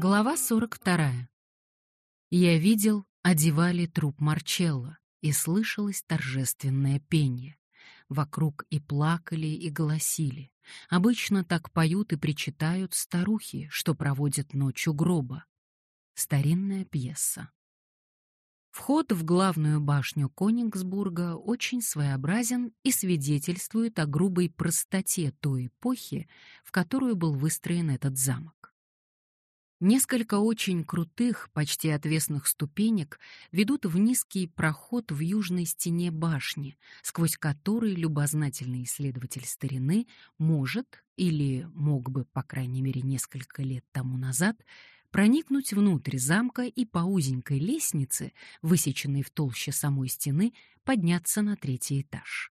Глава 42. Я видел, одевали труп Марчелло, и слышалось торжественное пение. Вокруг и плакали, и голосили. Обычно так поют и причитают старухи, что проводят ночь у гроба. Старинная пьеса. Вход в главную башню Конингсбурга очень своеобразен и свидетельствует о грубой простоте той эпохи, в которую был выстроен этот замок. Несколько очень крутых, почти отвесных ступенек ведут в низкий проход в южной стене башни, сквозь который любознательный исследователь старины может, или мог бы, по крайней мере, несколько лет тому назад, проникнуть внутрь замка и по узенькой лестнице, высеченной в толще самой стены, подняться на третий этаж.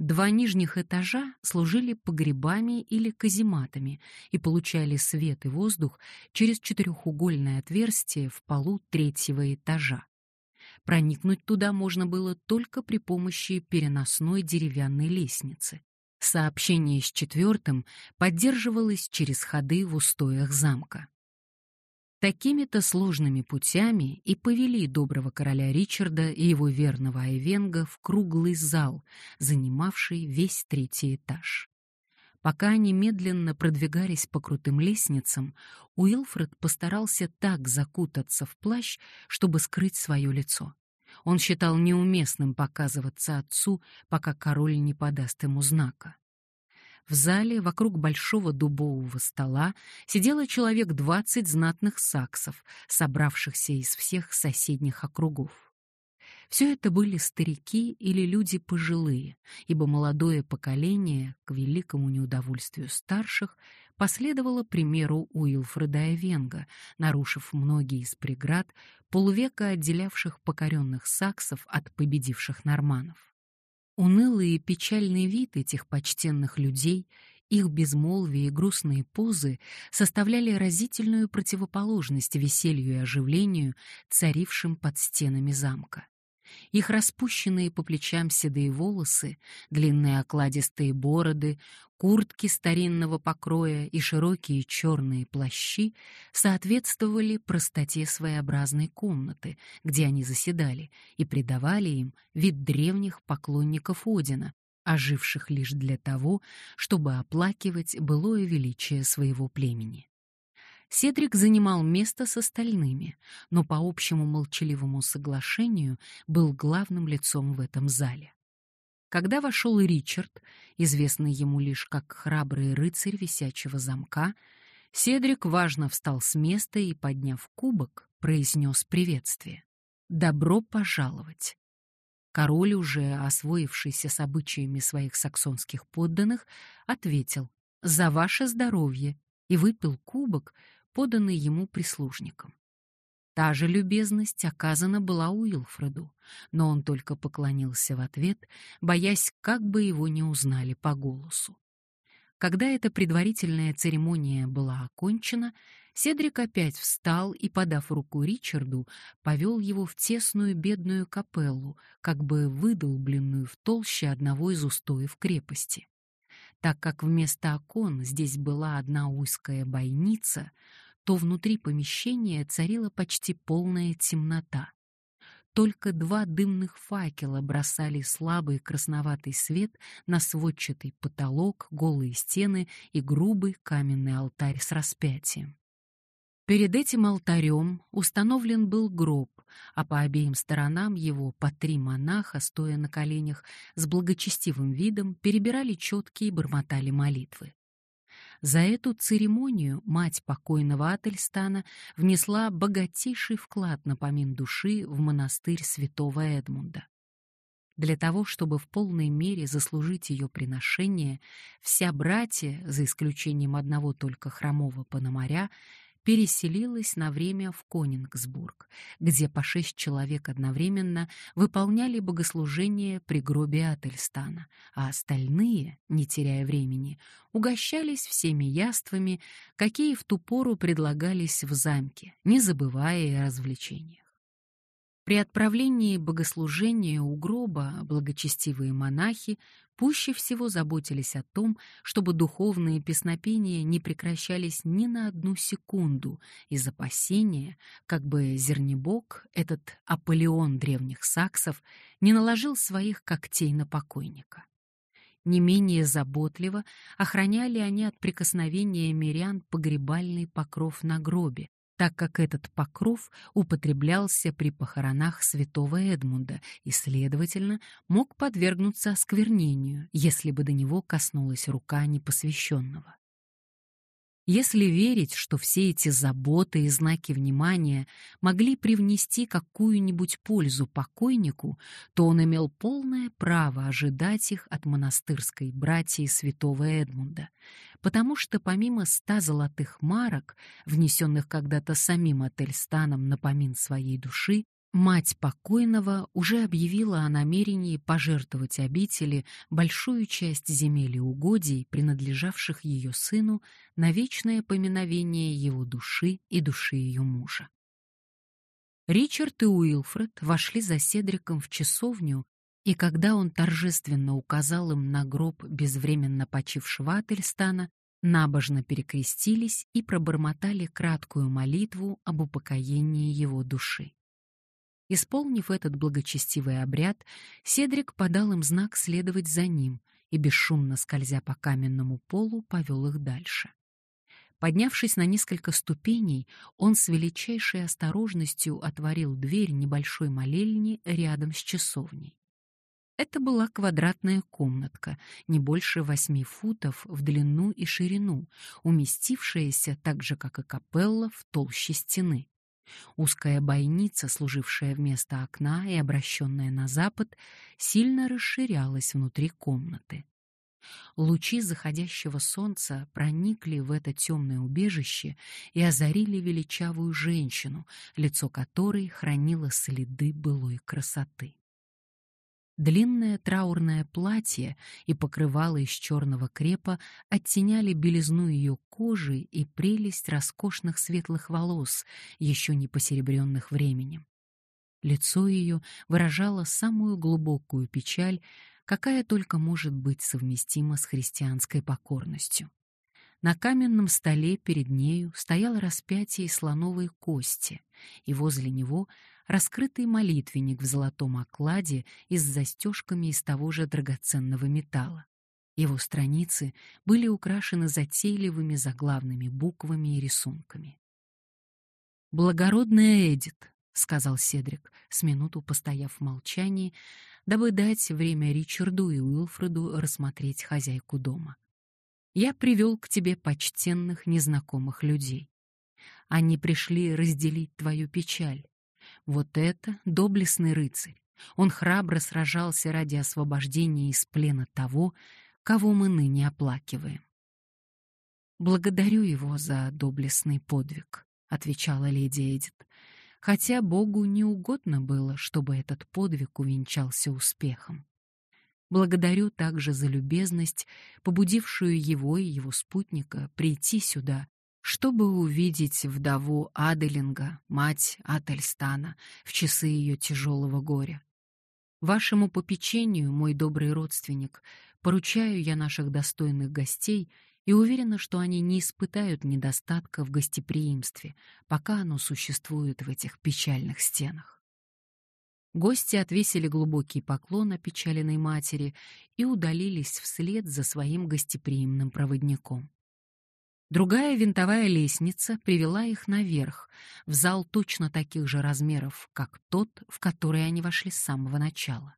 Два нижних этажа служили погребами или казематами и получали свет и воздух через четырехугольное отверстие в полу третьего этажа. Проникнуть туда можно было только при помощи переносной деревянной лестницы. Сообщение с четвертым поддерживалось через ходы в устоях замка. Такими-то сложными путями и повели доброго короля Ричарда и его верного Айвенга в круглый зал, занимавший весь третий этаж. Пока они медленно продвигались по крутым лестницам, Уилфред постарался так закутаться в плащ, чтобы скрыть свое лицо. Он считал неуместным показываться отцу, пока король не подаст ему знака. В зале вокруг большого дубового стола сидело человек двадцать знатных саксов, собравшихся из всех соседних округов. Все это были старики или люди пожилые, ибо молодое поколение, к великому неудовольствию старших, последовало примеру Уилфреда Эвенга, нарушив многие из преград, полвека отделявших покоренных саксов от победивших норманов. Унылый и печальный вид этих почтенных людей, их безмолвие и грустные позы составляли разительную противоположность веселью и оживлению, царившим под стенами замка. Их распущенные по плечам седые волосы, длинные окладистые бороды, куртки старинного покроя и широкие черные плащи соответствовали простоте своеобразной комнаты, где они заседали, и придавали им вид древних поклонников Одина, оживших лишь для того, чтобы оплакивать былое величие своего племени. Седрик занимал место с остальными, но по общему молчаливому соглашению был главным лицом в этом зале. Когда вошел Ричард, известный ему лишь как храбрый рыцарь висячего замка, Седрик важно встал с места и, подняв кубок, произнес приветствие. «Добро пожаловать!» Король, уже освоившийся с обычаями своих саксонских подданных, ответил «За ваше здоровье!» и выпил кубок, поданный ему прислужником. Та же любезность оказана была Уилфреду, но он только поклонился в ответ, боясь, как бы его не узнали по голосу. Когда эта предварительная церемония была окончена, Седрик опять встал и, подав руку Ричарду, повел его в тесную бедную капеллу, как бы выдолбленную в толще одного из устоев крепости. Так как вместо окон здесь была одна узкая бойница, то внутри помещения царила почти полная темнота. Только два дымных факела бросали слабый красноватый свет на сводчатый потолок, голые стены и грубый каменный алтарь с распятием. Перед этим алтарем установлен был гроб, а по обеим сторонам его по три монаха, стоя на коленях, с благочестивым видом перебирали четки и бормотали молитвы. За эту церемонию мать покойного Ательстана внесла богатейший вклад на помин души в монастырь святого Эдмунда. Для того, чтобы в полной мере заслужить ее приношение, вся братья, за исключением одного только хромого пономаря, переселилась на время в Конингсбург, где по шесть человек одновременно выполняли богослужение при гробе Ательстана, а остальные, не теряя времени, угощались всеми яствами, какие в ту пору предлагались в замке, не забывая о развлечениях. При отправлении богослужения у гроба благочестивые монахи пуще всего заботились о том, чтобы духовные песнопения не прекращались ни на одну секунду из опасения, как бы Зернебок, этот Аполеон древних саксов, не наложил своих когтей на покойника. Не менее заботливо охраняли они от прикосновения мирян погребальный покров на гробе, так как этот покров употреблялся при похоронах святого Эдмунда и, следовательно, мог подвергнуться осквернению, если бы до него коснулась рука непосвященного. Если верить, что все эти заботы и знаки внимания могли привнести какую-нибудь пользу покойнику, то он имел полное право ожидать их от монастырской братьи святого Эдмунда, потому что помимо ста золотых марок, внесенных когда-то самим Ательстаном на помин своей души, Мать покойного уже объявила о намерении пожертвовать обители большую часть земель и угодий, принадлежавших ее сыну, на вечное поминовение его души и души ее мужа. Ричард и Уилфред вошли за Седриком в часовню, и когда он торжественно указал им на гроб безвременно почившего Ательстана, набожно перекрестились и пробормотали краткую молитву об упокоении его души. Исполнив этот благочестивый обряд, Седрик подал им знак следовать за ним и, бесшумно скользя по каменному полу, повел их дальше. Поднявшись на несколько ступеней, он с величайшей осторожностью отворил дверь небольшой молельни рядом с часовней. Это была квадратная комнатка, не больше восьми футов в длину и ширину, уместившаяся, так же как и капелла, в толще стены. Узкая бойница, служившая вместо окна и обращенная на запад, сильно расширялась внутри комнаты. Лучи заходящего солнца проникли в это темное убежище и озарили величавую женщину, лицо которой хранило следы былой красоты. Длинное траурное платье и покрывало из черного крепа оттеняли белизну ее кожи и прелесть роскошных светлых волос, еще не посеребренных временем. Лицо ее выражало самую глубокую печаль, какая только может быть совместима с христианской покорностью. На каменном столе перед нею стояло распятие слоновой кости, и возле него раскрытый молитвенник в золотом окладе и с застежками из того же драгоценного металла. Его страницы были украшены затейливыми заглавными буквами и рисунками. «Благородная Эдит», — сказал Седрик, с минуту постояв в молчании, дабы дать время Ричарду и Уилфреду рассмотреть хозяйку дома. «Я привел к тебе почтенных незнакомых людей. Они пришли разделить твою печаль, вот это доблестный рыцарь. Он храбро сражался ради освобождения из плена того, кого мы ныне оплакиваем. «Благодарю его за доблестный подвиг», — отвечала леди Эдит, хотя Богу не угодно было, чтобы этот подвиг увенчался успехом. Благодарю также за любезность, побудившую его и его спутника прийти сюда чтобы увидеть вдову Аделинга, мать Ательстана, в часы ее тяжелого горя. Вашему попечению, мой добрый родственник, поручаю я наших достойных гостей и уверена, что они не испытают недостатка в гостеприимстве, пока оно существует в этих печальных стенах. Гости отвесили глубокий поклон опечаленной матери и удалились вслед за своим гостеприимным проводником. Другая винтовая лестница привела их наверх, в зал точно таких же размеров, как тот, в который они вошли с самого начала.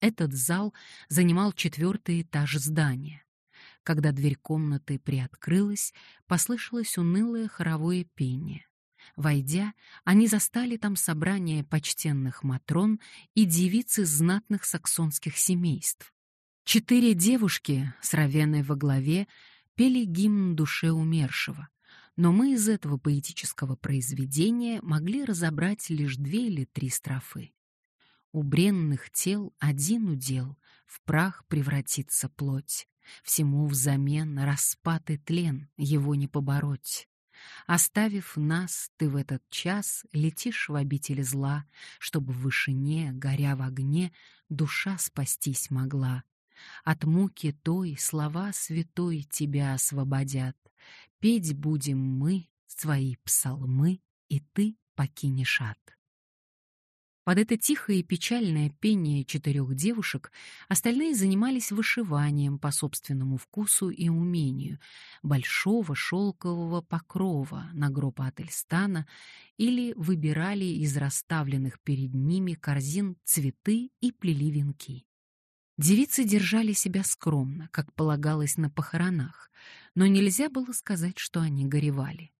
Этот зал занимал четвертый этаж здания. Когда дверь комнаты приоткрылась, послышалось унылое хоровое пение. Войдя, они застали там собрание почтенных матрон и девиц из знатных саксонских семейств. Четыре девушки с Равеной во главе пели гимн душе умершего, но мы из этого поэтического произведения могли разобрать лишь две или три строфы. У бренных тел один удел, в прах превратится плоть, всему взамен распад и тлен, его не побороть. Оставив нас, ты в этот час летишь в обитель зла, чтобы в вышине, горя в огне, душа спастись могла. От муки той слова святой тебя освободят. Петь будем мы свои псалмы, и ты покинешь ад. Под это тихое и печальное пение четырех девушек остальные занимались вышиванием по собственному вкусу и умению большого шелкового покрова на гроб Ательстана или выбирали из расставленных перед ними корзин цветы и плели венки. Девицы держали себя скромно, как полагалось на похоронах, но нельзя было сказать, что они горевали.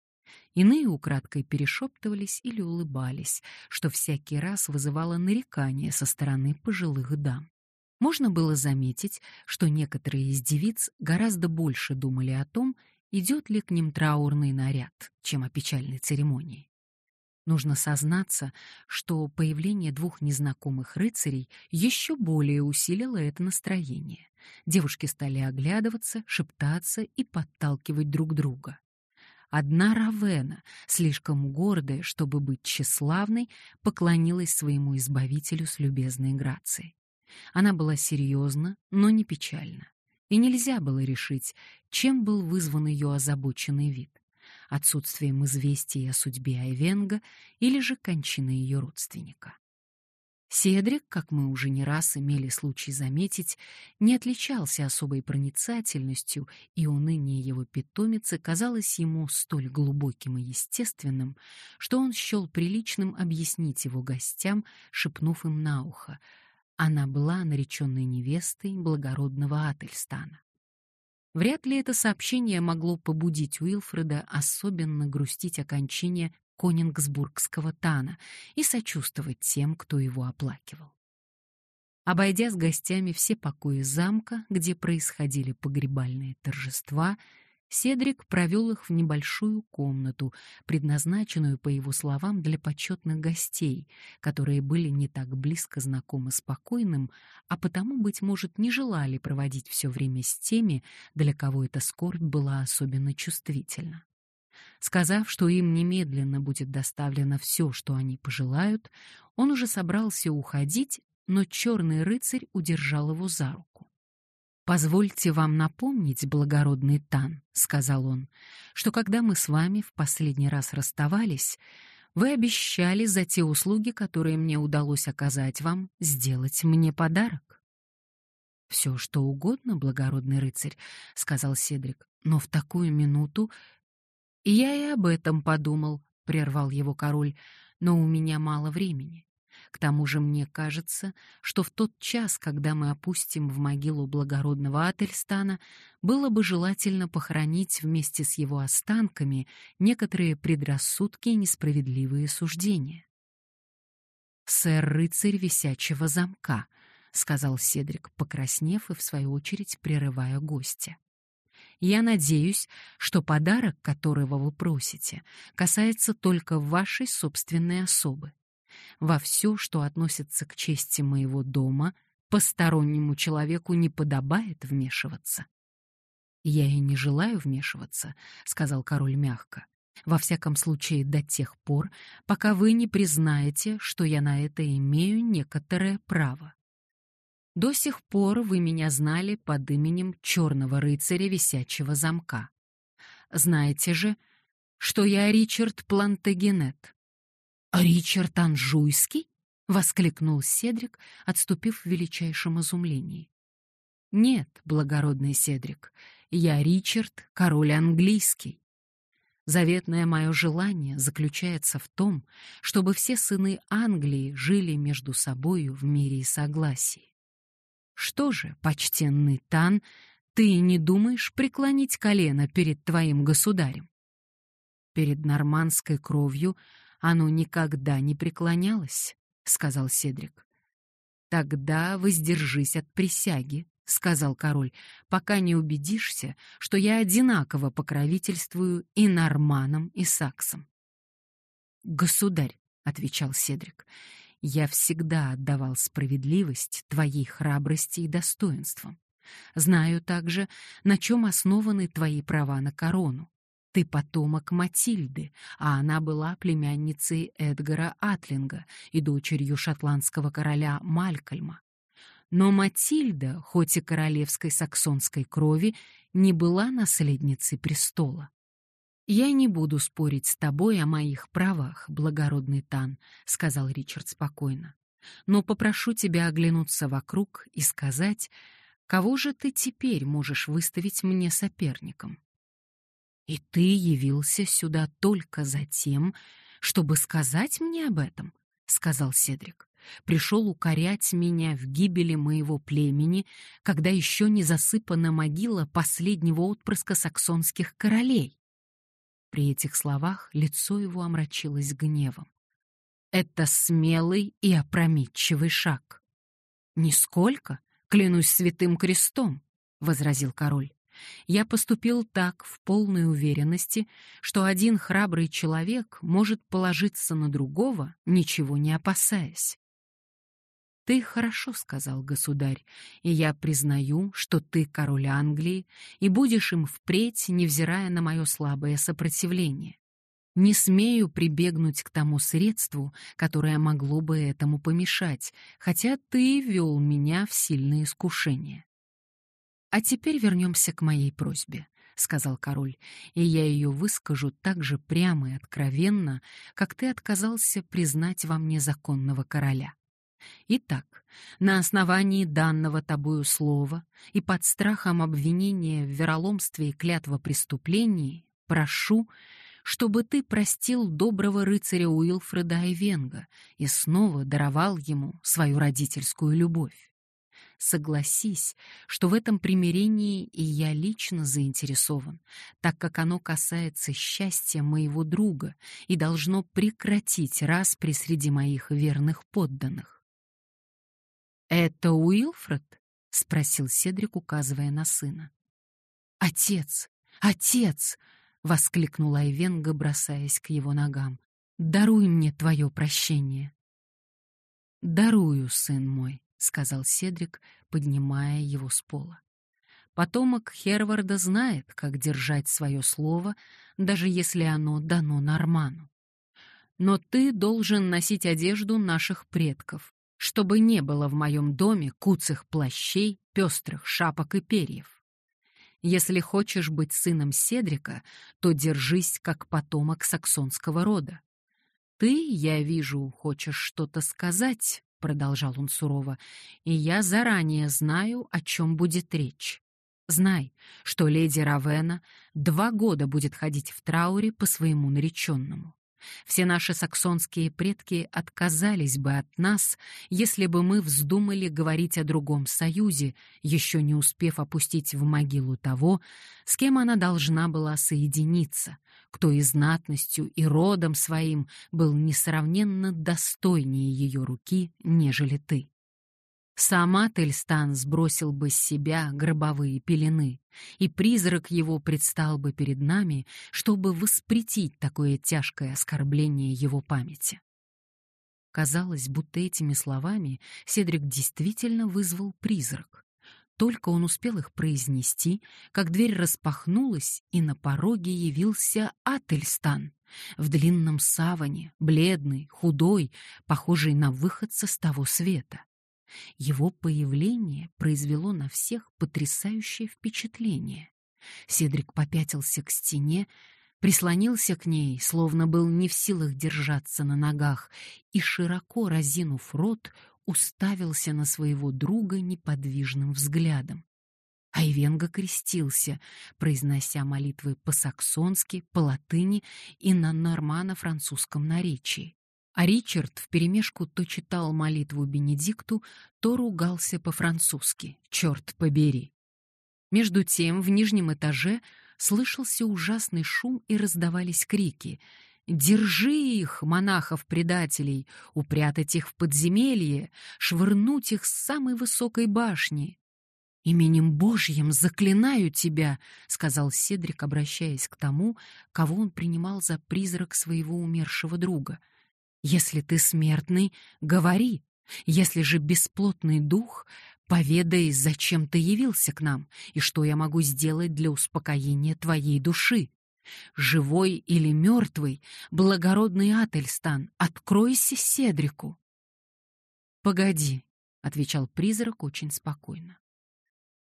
Иные украдкой перешептывались или улыбались, что всякий раз вызывало нарекания со стороны пожилых дам. Можно было заметить, что некоторые из девиц гораздо больше думали о том, идет ли к ним траурный наряд, чем о печальной церемонии. Нужно сознаться, что появление двух незнакомых рыцарей еще более усилило это настроение. Девушки стали оглядываться, шептаться и подталкивать друг друга. Одна Равена, слишком гордая, чтобы быть тщеславной, поклонилась своему избавителю с любезной грацией. Она была серьезна, но не печальна. И нельзя было решить, чем был вызван ее озабоченный вид — отсутствием известий о судьбе Айвенга или же кончиной ее родственника. Седрик, как мы уже не раз имели случай заметить, не отличался особой проницательностью, и уныние его питомицы казалось ему столь глубоким и естественным, что он счел приличным объяснить его гостям, шепнув им на ухо. Она была нареченной невестой благородного Ательстана. Вряд ли это сообщение могло побудить Уилфреда особенно грустить о кончине Конингсбургского Тана и сочувствовать тем, кто его оплакивал. Обойдя с гостями все покои замка, где происходили погребальные торжества, Седрик провел их в небольшую комнату, предназначенную, по его словам, для почетных гостей, которые были не так близко знакомы с покойным, а потому, быть может, не желали проводить все время с теми, для кого эта скорбь была особенно чувствительна. Сказав, что им немедленно будет доставлено все, что они пожелают, он уже собрался уходить, но черный рыцарь удержал его за руку. «Позвольте вам напомнить, благородный Тан», — сказал он, «что когда мы с вами в последний раз расставались, вы обещали за те услуги, которые мне удалось оказать вам, сделать мне подарок». «Все, что угодно, благородный рыцарь», — сказал Седрик, «но в такую минуту «Я и об этом подумал», — прервал его король, «но у меня мало времени. К тому же мне кажется, что в тот час, когда мы опустим в могилу благородного Ательстана, было бы желательно похоронить вместе с его останками некоторые предрассудки и несправедливые суждения. «Сэр-рыцарь висячего замка», — сказал Седрик, покраснев и, в свою очередь, прерывая гостя. Я надеюсь, что подарок, которого вы просите, касается только вашей собственной особы. Во все, что относится к чести моего дома, постороннему человеку не подобает вмешиваться. «Я и не желаю вмешиваться», — сказал король мягко. «Во всяком случае, до тех пор, пока вы не признаете, что я на это имею некоторое право. До сих пор вы меня знали под именем Черного рыцаря висячего замка. Знаете же, что я Ричард Плантагенет. Ричард Анжуйский? воскликнул Седрик, отступив в величайшем изумлении. Нет, благородный Седрик, я Ричард, король английский. Заветное мое желание заключается в том, чтобы все сыны Англии жили между собою в мире и согласии. Что же, почтенный Тан, ты не думаешь преклонить колено перед твоим государем? Перед нормандской кровью оно никогда не преклонялось, сказал Седрик. Тогда воздержись от присяги, сказал король, пока не убедишься, что я одинаково покровительствую и норманам, и саксам. Государь, отвечал Седрик, я всегда отдавал справедливость твоей храбрости и достоинствам. Знаю также, на чем основаны твои права на корону. Ты потомок Матильды, а она была племянницей Эдгара Атлинга и дочерью шотландского короля Малькольма. Но Матильда, хоть и королевской саксонской крови, не была наследницей престола. «Я не буду спорить с тобой о моих правах, благородный Тан», — сказал Ричард спокойно. «Но попрошу тебя оглянуться вокруг и сказать, кого же ты теперь можешь выставить мне соперником?» «И ты явился сюда только за тем, чтобы сказать мне об этом?» — сказал Седрик. «Пришел укорять меня в гибели моего племени, когда еще не засыпана могила последнего отпрыска саксонских королей». При этих словах лицо его омрачилось гневом. «Это смелый и опрометчивый шаг». «Нисколько, клянусь святым крестом», — возразил король. Я поступил так в полной уверенности, что один храбрый человек может положиться на другого, ничего не опасаясь. «Ты хорошо сказал, государь, и я признаю, что ты король Англии и будешь им впредь, невзирая на мое слабое сопротивление. Не смею прибегнуть к тому средству, которое могло бы этому помешать, хотя ты вел меня в сильное искушение. «А теперь вернемся к моей просьбе», — сказал король, «и я ее выскажу так же прямо и откровенно, как ты отказался признать во мне законного короля. Итак, на основании данного тобою слова и под страхом обвинения в вероломстве и клятва преступлений прошу, чтобы ты простил доброго рыцаря Уилфреда Айвенга и снова даровал ему свою родительскую любовь. Согласись, что в этом примирении и я лично заинтересован, так как оно касается счастья моего друга и должно прекратить распри среди моих верных подданных. «Это Уилфред?» — спросил Седрик, указывая на сына. «Отец! Отец!» — воскликнула Айвенга, бросаясь к его ногам. «Даруй мне твое прощение!» «Дарую, сын мой», сказал Седрик, поднимая его с пола. Потомок Херварда знает, как держать свое слово, даже если оно дано Норману. Но ты должен носить одежду наших предков, чтобы не было в моем доме куцых плащей, пестрых шапок и перьев. Если хочешь быть сыном Седрика, то держись как потомок саксонского рода. Ты, я вижу, хочешь что-то сказать, продолжал он сурово, и я заранее знаю, о чем будет речь. Знай, что леди Равена два года будет ходить в трауре по своему нареченному. Все наши саксонские предки отказались бы от нас, если бы мы вздумали говорить о другом союзе, еще не успев опустить в могилу того, с кем она должна была соединиться, кто и знатностью, и родом своим был несравненно достойнее ее руки, нежели ты. Сама Тельстан сбросил бы с себя гробовые пелены, и призрак его предстал бы перед нами, чтобы воспретить такое тяжкое оскорбление его памяти. Казалось, будто этими словами Седрик действительно вызвал призрак. Только он успел их произнести, как дверь распахнулась, и на пороге явился Ательстан в длинном саване, бледный, худой, похожий на выходца с того света. Его появление произвело на всех потрясающее впечатление. Седрик попятился к стене, прислонился к ней, словно был не в силах держаться на ногах, и, широко разинув рот, уставился на своего друга неподвижным взглядом. Айвенга крестился, произнося молитвы по-саксонски, по-латыни и на нормано-французском наречии. А Ричард вперемешку то читал молитву Бенедикту, то ругался по-французски. Черт побери! Между тем в нижнем этаже слышался ужасный шум и раздавались крики. «Держи их, монахов-предателей! Упрятать их в подземелье! Швырнуть их с самой высокой башни!» «Именем Божьим заклинаю тебя», — сказал Седрик, обращаясь к тому, кого он принимал за призрак своего умершего друга — если ты смертный, говори. Если же бесплотный дух, поведай, зачем ты явился к нам и что я могу сделать для успокоения твоей души. Живой или мертвый, благородный Ательстан, откройся Седрику. «Погоди», — отвечал призрак очень спокойно.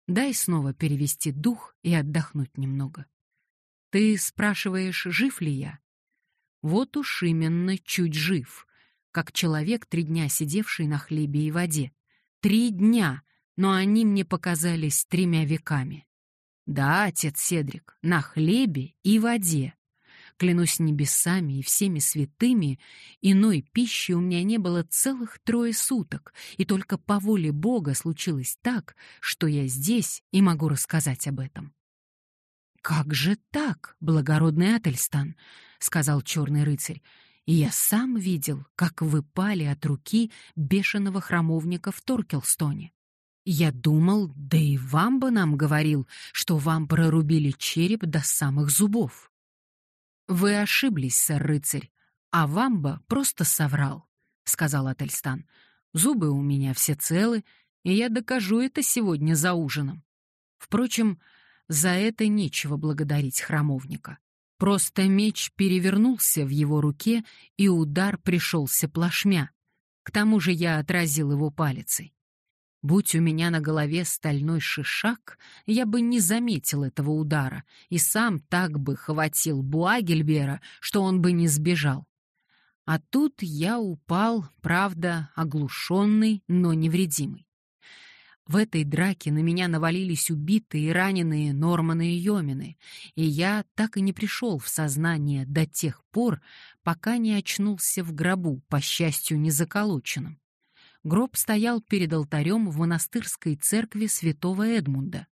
«Дай снова перевести дух и отдохнуть немного. Ты спрашиваешь, жив ли я? Вот уж именно чуть жив, как человек, три дня сидевший на хлебе и воде. Три дня, но они мне показались тремя веками. Да, отец Седрик, на хлебе и воде. Клянусь небесами и всеми святыми, иной пищи у меня не было целых трое суток, и только по воле Бога случилось так, что я здесь и могу рассказать об этом. «Как же так, благородный Ательстан?» — сказал черный рыцарь. «И я сам видел, как вы пали от руки бешеного храмовника в Торкелстоне. Я думал, да и вам бы нам говорил, что вам прорубили череп до самых зубов». «Вы ошиблись, сэр рыцарь, а Вамба просто соврал», — сказал Ательстан. «Зубы у меня все целы, и я докажу это сегодня за ужином. Впрочем, за это нечего благодарить храмовника. Просто меч перевернулся в его руке, и удар пришелся плашмя. К тому же я отразил его палицей. Будь у меня на голове стальной шишак, я бы не заметил этого удара и сам так бы хватил Буагельбера, что он бы не сбежал. А тут я упал, правда, оглушенный, но невредимый. В этой драке на меня навалились убитые и раненые Норманы и Йомины, и я так и не пришел в сознание до тех пор, пока не очнулся в гробу, по счастью, не заколоченным. Гроб стоял перед алтарем в монастырской церкви святого Эдмунда.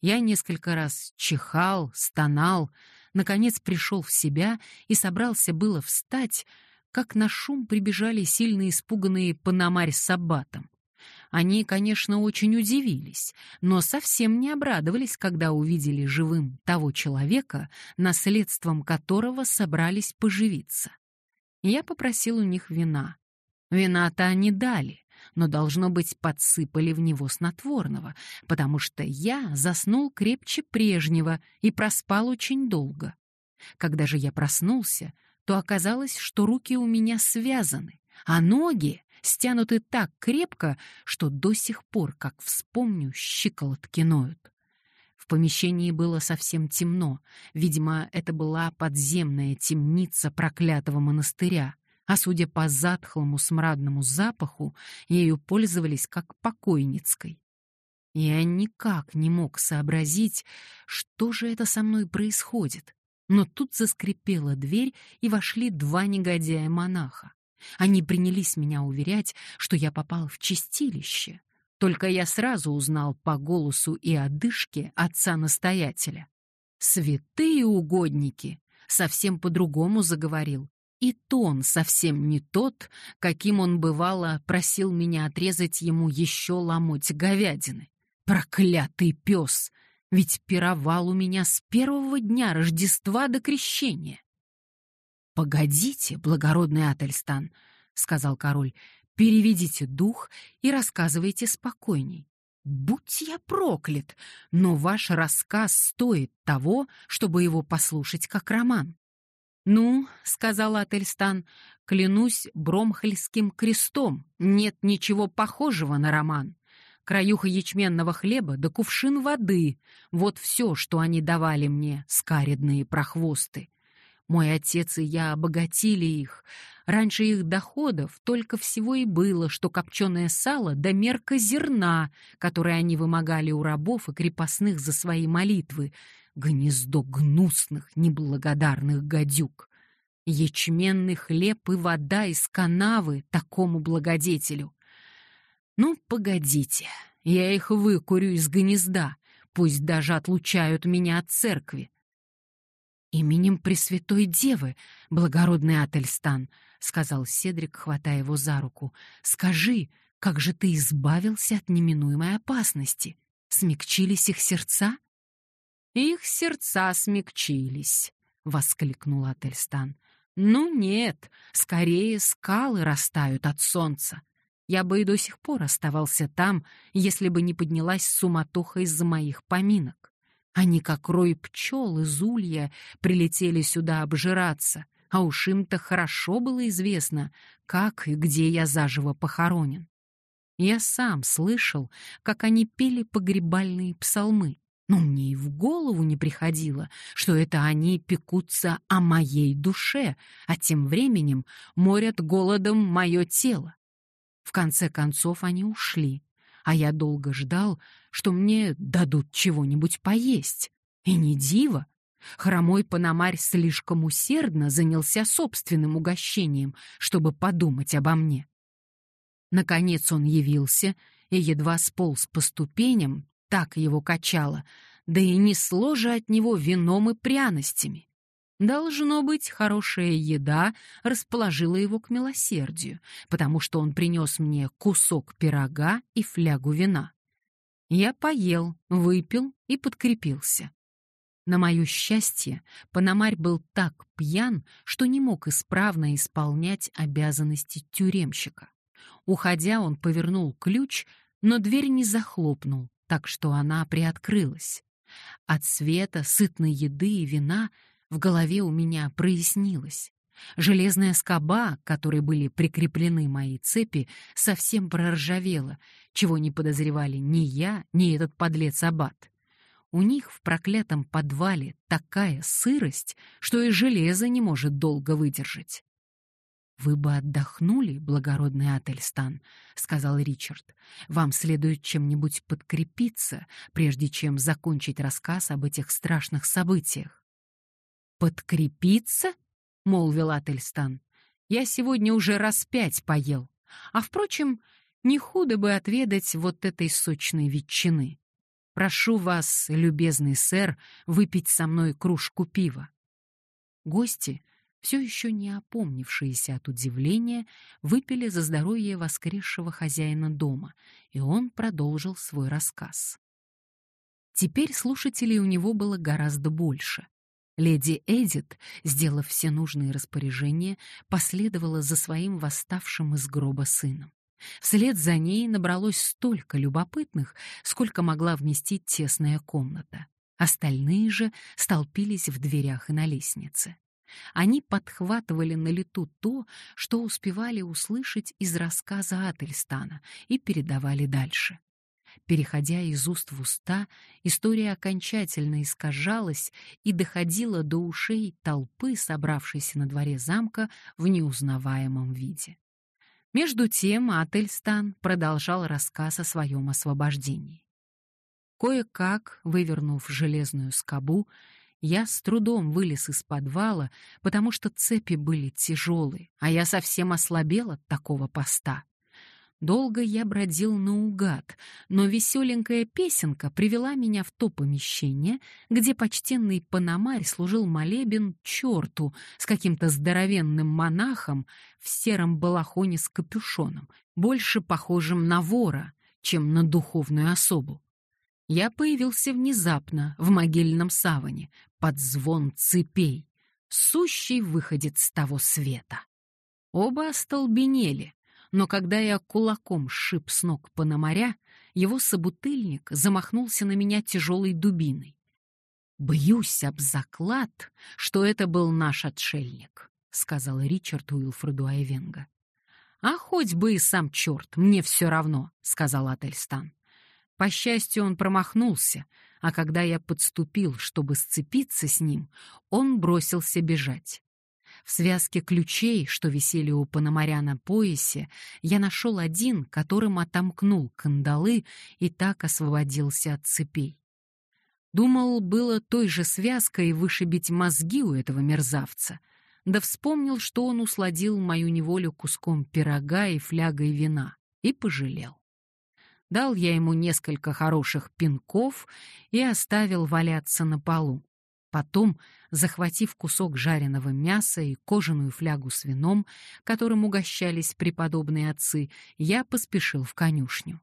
Я несколько раз чихал, стонал, наконец пришел в себя и собрался было встать, как на шум прибежали сильно испуганные Панамарь с Аббатом. Они, конечно, очень удивились, но совсем не обрадовались, когда увидели живым того человека, наследством которого собрались поживиться. Я попросил у них вина. Вина-то они дали, но, должно быть, подсыпали в него снотворного, потому что я заснул крепче прежнего и проспал очень долго. Когда же я проснулся, то оказалось, что руки у меня связаны, а ноги стянуты так крепко, что до сих пор, как вспомню, щиколотки ноют. В помещении было совсем темно. Видимо, это была подземная темница проклятого монастыря, а судя по затхлому смрадному запаху, ею пользовались как покойницкой. Я никак не мог сообразить, что же это со мной происходит. Но тут заскрипела дверь, и вошли два негодяя-монаха. Они принялись меня уверять, что я попал в чистилище. Только я сразу узнал по голосу и одышке отца-настоятеля. «Святые угодники!» совсем по-другому заговорил. И тон совсем не тот, каким он бывало просил меня отрезать ему еще ломоть говядины. Проклятый пес! Ведь пировал у меня с первого дня Рождества до Крещения. «Погодите, благородный Ательстан», — сказал король, — «переведите дух и рассказывайте спокойней. Будь я проклят, но ваш рассказ стоит того, чтобы его послушать как роман». «Ну», — сказал Ательстан, — «клянусь Бромхельским крестом, нет ничего похожего на роман. Краюха ячменного хлеба да кувшин воды — вот все, что они давали мне, скаредные прохвосты. Мой отец и я обогатили их. Раньше их доходов только всего и было, что копченое сало да мерка зерна, которое они вымогали у рабов и крепостных за свои молитвы. Гнездо гнусных, неблагодарных гадюк. Ячменный хлеб и вода из канавы такому благодетелю. Ну, погодите, я их выкурю из гнезда, пусть даже отлучают меня от церкви. «Именем Пресвятой Девы, благородный Ательстан», — сказал Седрик, хватая его за руку, — «скажи, как же ты избавился от неминуемой опасности? Смягчились их сердца?» «Их сердца смягчились», — воскликнул Ательстан. «Ну нет, скорее скалы растают от солнца. Я бы и до сих пор оставался там, если бы не поднялась суматоха из-за моих поминок. Они, как рой пчел из улья, прилетели сюда обжираться, а уж им-то хорошо было известно, как и где я заживо похоронен. Я сам слышал, как они пели погребальные псалмы, но мне и в голову не приходило, что это они пекутся о моей душе, а тем временем морят голодом мое тело. В конце концов они ушли, а я долго ждал, что мне дадут чего-нибудь поесть. И не диво. Хромой Пономарь слишком усердно занялся собственным угощением, чтобы подумать обо мне. Наконец он явился и едва сполз по ступеням, так его качало, да и несло же от него вином и пряностями. Должно быть, хорошая еда расположила его к милосердию, потому что он принес мне кусок пирога и флягу вина. Я поел, выпил и подкрепился. На мое счастье, Пономарь был так пьян, что не мог исправно исполнять обязанности тюремщика. Уходя, он повернул ключ, но дверь не захлопнул, так что она приоткрылась. От света, сытной еды и вина в голове у меня прояснилось. Железная скоба, к которой были прикреплены мои цепи, совсем проржавела, чего не подозревали ни я, ни этот подлец Аббат. У них в проклятом подвале такая сырость, что и железо не может долго выдержать. «Вы бы отдохнули, благородный Ательстан», — сказал Ричард. «Вам следует чем-нибудь подкрепиться, прежде чем закончить рассказ об этих страшных событиях». «Подкрепиться?» — молвил Ательстан. «Я сегодня уже раз пять поел. А, впрочем, не худо бы отведать вот этой сочной ветчины. Прошу вас, любезный сэр, выпить со мной кружку пива». Гости, все еще не опомнившиеся от удивления, выпили за здоровье воскресшего хозяина дома, и он продолжил свой рассказ. Теперь слушателей у него было гораздо больше. Леди Эдит, сделав все нужные распоряжения, последовала за своим восставшим из гроба сыном. Вслед за ней набралось столько любопытных, сколько могла вместить тесная комната. Остальные же столпились в дверях и на лестнице. Они подхватывали на лету то, что успевали услышать из рассказа Ательстана, и передавали дальше. Переходя из уст в уста, история окончательно искажалась и доходила до ушей толпы, собравшейся на дворе замка в неузнаваемом виде. Между тем Ательстан продолжал рассказ о своем освобождении. Кое-как, вывернув железную скобу, я с трудом вылез из подвала, потому что цепи были тяжелые, а я совсем ослабел от такого поста. Долго я бродил наугад, но веселенькая песенка привела меня в то помещение, где почтенный панамарь служил молебен черту с каким-то здоровенным монахом в сером балахоне с капюшоном, больше похожим на вора, чем на духовную особу я появился внезапно в могильном саване под звон цепей, сущий выходит с того света. Оба остолбенели, но когда я кулаком шип с ног Пономаря, его собутыльник замахнулся на меня тяжелой дубиной. «Бьюсь об заклад, что это был наш отшельник», — сказал Ричард Уилфреду Айвенга. «А хоть бы и сам черт, мне все равно», — сказал Ательстан. По счастью, он промахнулся, а когда я подступил, чтобы сцепиться с ним, он бросился бежать. В связке ключей, что висели у Пономаря на поясе, я нашел один, которым отомкнул кандалы и так освободился от цепей. Думал, было той же связкой вышибить мозги у этого мерзавца, да вспомнил, что он усладил мою неволю куском пирога и флягой вина, и пожалел. Дал я ему несколько хороших пинков и оставил валяться на полу. Потом, захватив кусок жареного мяса и кожаную флягу с вином, которым угощались преподобные отцы, я поспешил в конюшню.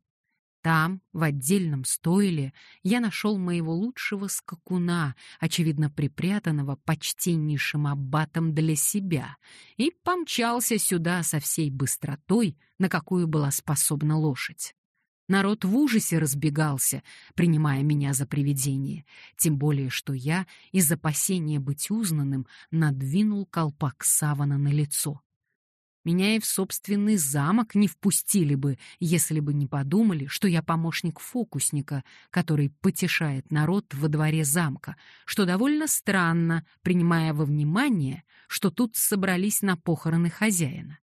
Там, в отдельном стойле, я нашел моего лучшего скакуна, очевидно припрятанного почтеннейшим аббатом для себя, и помчался сюда со всей быстротой, на какую была способна лошадь. Народ в ужасе разбегался, принимая меня за привидение, тем более что я, из опасения быть узнанным, надвинул колпак савана на лицо. Меня и в собственный замок не впустили бы, если бы не подумали, что я помощник фокусника, который потешает народ во дворе замка, что довольно странно, принимая во внимание, что тут собрались на похороны хозяина.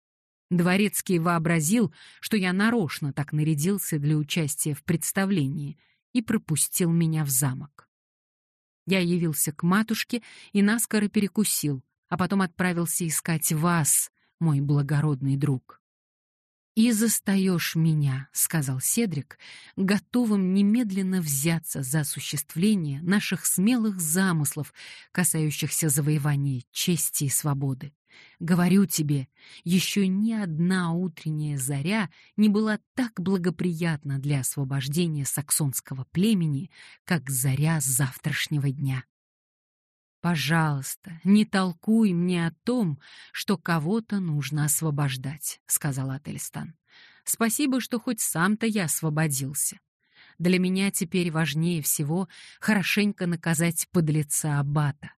Дворецкий вообразил, что я нарочно так нарядился для участия в представлении и пропустил меня в замок. Я явился к матушке и наскоро перекусил, а потом отправился искать вас, мой благородный друг. «И застаешь меня», — сказал Седрик, готовым немедленно взяться за осуществление наших смелых замыслов, касающихся завоевания чести и свободы. Говорю тебе, еще ни одна утренняя заря не была так благоприятна для освобождения саксонского племени, как заря завтрашнего дня. «Пожалуйста, не толкуй мне о том, что кого-то нужно освобождать», — сказал Ательстан. «Спасибо, что хоть сам-то я освободился. Для меня теперь важнее всего хорошенько наказать подлеца Аббата.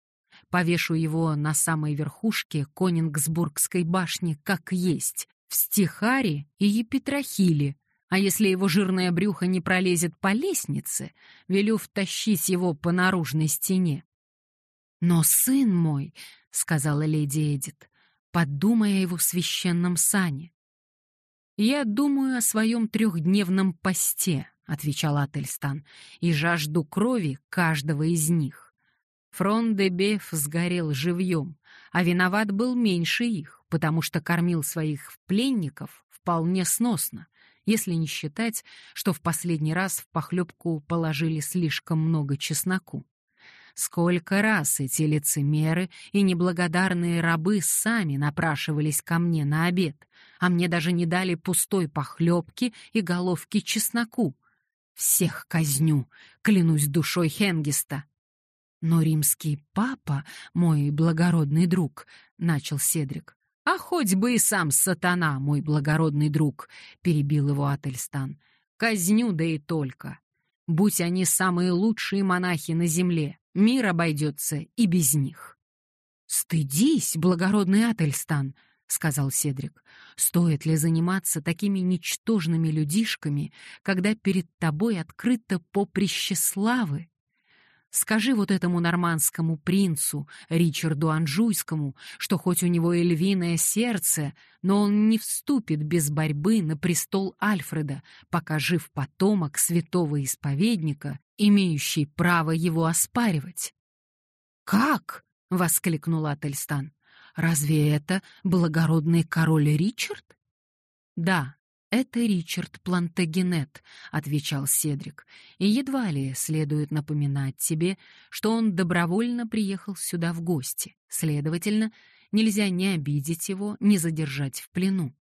Повешу его на самой верхушке Конингсбургской башни как есть, в Стихаре и Епитрахиле, а если его жирное брюхо не пролезет по лестнице, велю втащить его по наружной стене. «Но сын мой», — сказала леди Эдит, подумай о его священном сане. «Я думаю о своем трехдневном посте», — отвечал Ательстан, «и жажду крови каждого из них. Фрон де Беф сгорел живьем, а виноват был меньше их, потому что кормил своих пленников вполне сносно, если не считать, что в последний раз в похлебку положили слишком много чесноку. Сколько раз эти лицемеры и неблагодарные рабы сами напрашивались ко мне на обед, а мне даже не дали пустой похлебки и головки чесноку. Всех казню, клянусь душой Хенгиста. Но римский папа, мой благородный друг, — начал Седрик. «А хоть бы и сам сатана, мой благородный друг», — перебил его Ательстан. «Казню да и только. Будь они самые лучшие монахи на земле, Мир обойдется и без них. «Стыдись, благородный Ательстан», — сказал Седрик. «Стоит ли заниматься такими ничтожными людишками, когда перед тобой открыто поприще славы? Скажи вот этому нормандскому принцу, Ричарду Анжуйскому, что хоть у него и львиное сердце, но он не вступит без борьбы на престол Альфреда, пока жив потомок святого исповедника, имеющий право его оспаривать. «Как?» — воскликнул Ательстан. «Разве это благородный король Ричард?» «Да, «Это Ричард Плантагенет», — отвечал Седрик, «и едва ли следует напоминать тебе, что он добровольно приехал сюда в гости. Следовательно, нельзя ни обидеть его, ни задержать в плену.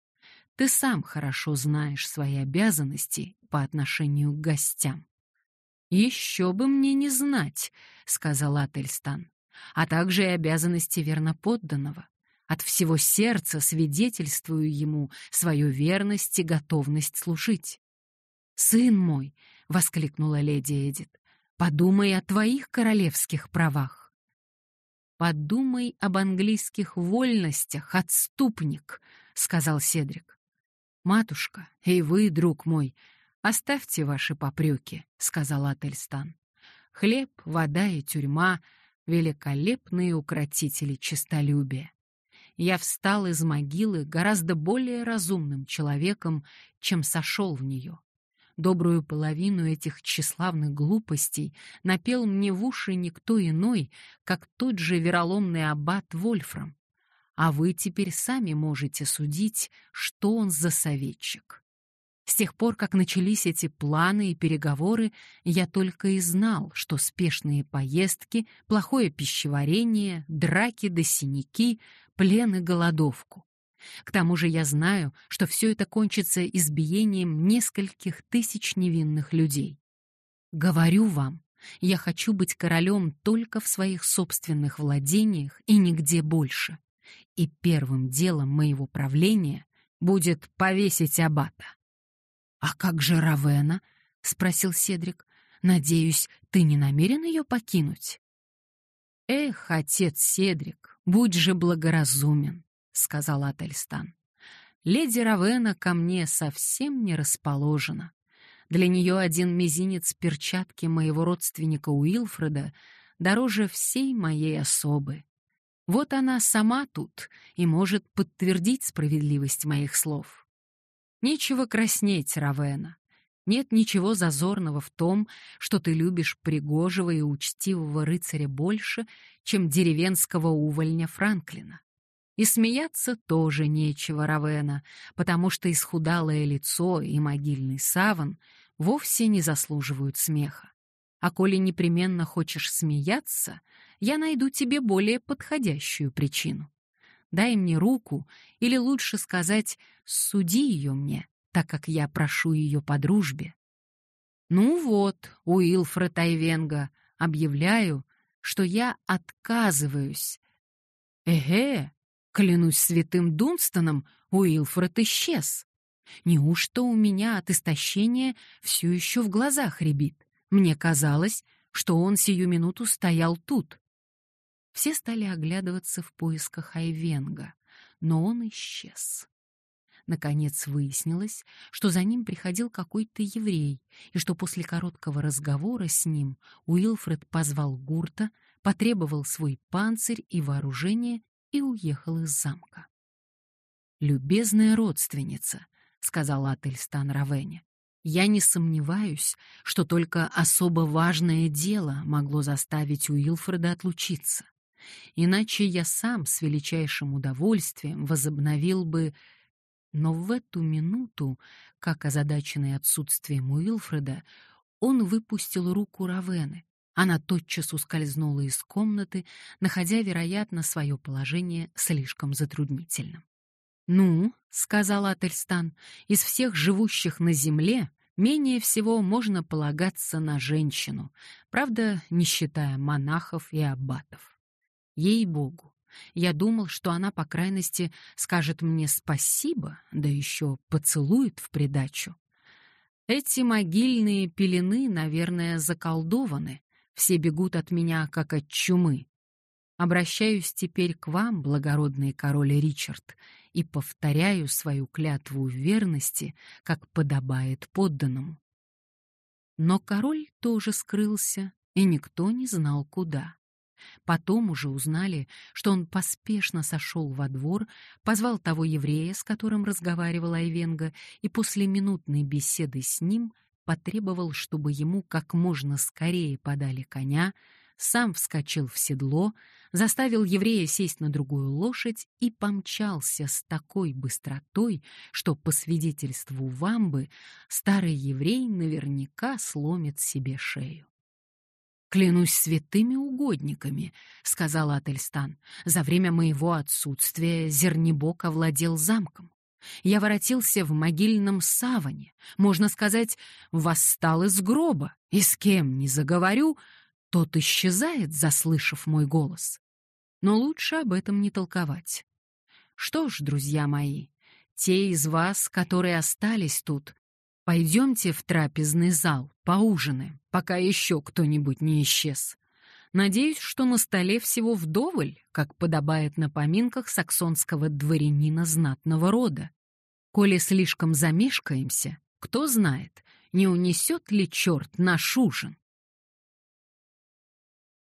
Ты сам хорошо знаешь свои обязанности по отношению к гостям». «Еще бы мне не знать», — сказал Ательстан, «а также и обязанности верноподданного. От всего сердца свидетельствую ему свою верность и готовность служить. «Сын мой!» — воскликнула леди Эдит. «Подумай о твоих королевских правах». «Подумай об английских вольностях, отступник», — сказал Седрик. «Матушка, и вы, друг мой, оставьте ваши попреки», — сказал Ательстан. «Хлеб, вода и тюрьма — великолепные укротители честолюбия я встал из могилы гораздо более разумным человеком, чем сошел в нее. Добрую половину этих тщеславных глупостей напел мне в уши никто иной, как тот же вероломный аббат Вольфрам. А вы теперь сами можете судить, что он за советчик. С тех пор, как начались эти планы и переговоры, я только и знал, что спешные поездки, плохое пищеварение, драки да синяки плен и голодовку. К тому же я знаю, что все это кончится избиением нескольких тысяч невинных людей. Говорю вам, я хочу быть королем только в своих собственных владениях и нигде больше. И первым делом моего правления будет повесить аббата. «А как же Равена?» — спросил Седрик. «Надеюсь, ты не намерен ее покинуть?» «Эх, отец Седрик, будь же благоразумен», — сказал Ательстан. «Леди Равена ко мне совсем не расположена. Для нее один мизинец перчатки моего родственника Уилфреда дороже всей моей особы. Вот она сама тут и может подтвердить справедливость моих слов. Нечего краснеть, Равена. Нет ничего зазорного в том, что ты любишь пригожего и учтивого рыцаря больше, чем деревенского увольня Франклина. И смеяться тоже нечего, Равена, потому что исхудалое лицо и могильный саван вовсе не заслуживают смеха. А коли непременно хочешь смеяться, я найду тебе более подходящую причину. Дай мне руку, или лучше сказать, суди ее мне, так как я прошу ее по дружбе. Ну вот, Уилфред Айвенга, объявляю, что я отказываюсь. Эге, клянусь святым Дунстоном, Уилфред исчез. Неужто у меня от истощения все еще в глазах рябит? Мне казалось, что он сию минуту стоял тут. Все стали оглядываться в поисках Айвенга, но он исчез. Наконец выяснилось, что за ним приходил какой-то еврей, и что после короткого разговора с ним Уилфред позвал Гурта, потребовал свой панцирь и вооружение и уехал из замка. «Любезная родственница», — сказал Ательстан Равене, я не сомневаюсь, что только особо важное дело могло заставить Уилфреда отлучиться. Иначе я сам с величайшим удовольствием возобновил бы... Но в эту минуту, как озадаченный отсутствием Уилфреда, он выпустил руку Равены. Она тотчас ускользнула из комнаты, находя, вероятно, свое положение слишком затруднительным. «Ну, — сказал Ательстан, — из всех живущих на земле менее всего можно полагаться на женщину, правда, не считая монахов и аббатов. Ей-богу, я думал, что она, по крайности, скажет мне спасибо, да еще поцелует в придачу. Эти могильные пелены, наверное, заколдованы, все бегут от меня, как от чумы. Обращаюсь теперь к вам, благородный король Ричард, и повторяю свою клятву верности, как подобает подданному. Но король тоже скрылся, и никто не знал куда. Потом уже узнали, что он поспешно сошел во двор, позвал того еврея, с которым разговаривал Айвенга, и после минутной беседы с ним потребовал, чтобы ему как можно скорее подали коня, сам вскочил в седло, заставил еврея сесть на другую лошадь и помчался с такой быстротой, что, по свидетельству Вамбы, старый еврей наверняка сломит себе шею. «Клянусь святыми угодниками», — сказал Ательстан, — «за время моего отсутствия Зернебок овладел замком. Я воротился в могильном саване, можно сказать, восстал из гроба, и с кем не заговорю, тот исчезает, заслышав мой голос. Но лучше об этом не толковать. Что ж, друзья мои, те из вас, которые остались тут, пойдемте в трапезный зал, поужинаем, пока еще кто-нибудь не исчез. Надеюсь, что на столе всего вдоволь, как подобает на поминках саксонского дворянина знатного рода. Коли слишком замешкаемся, кто знает, не унесет ли черт наш ужин.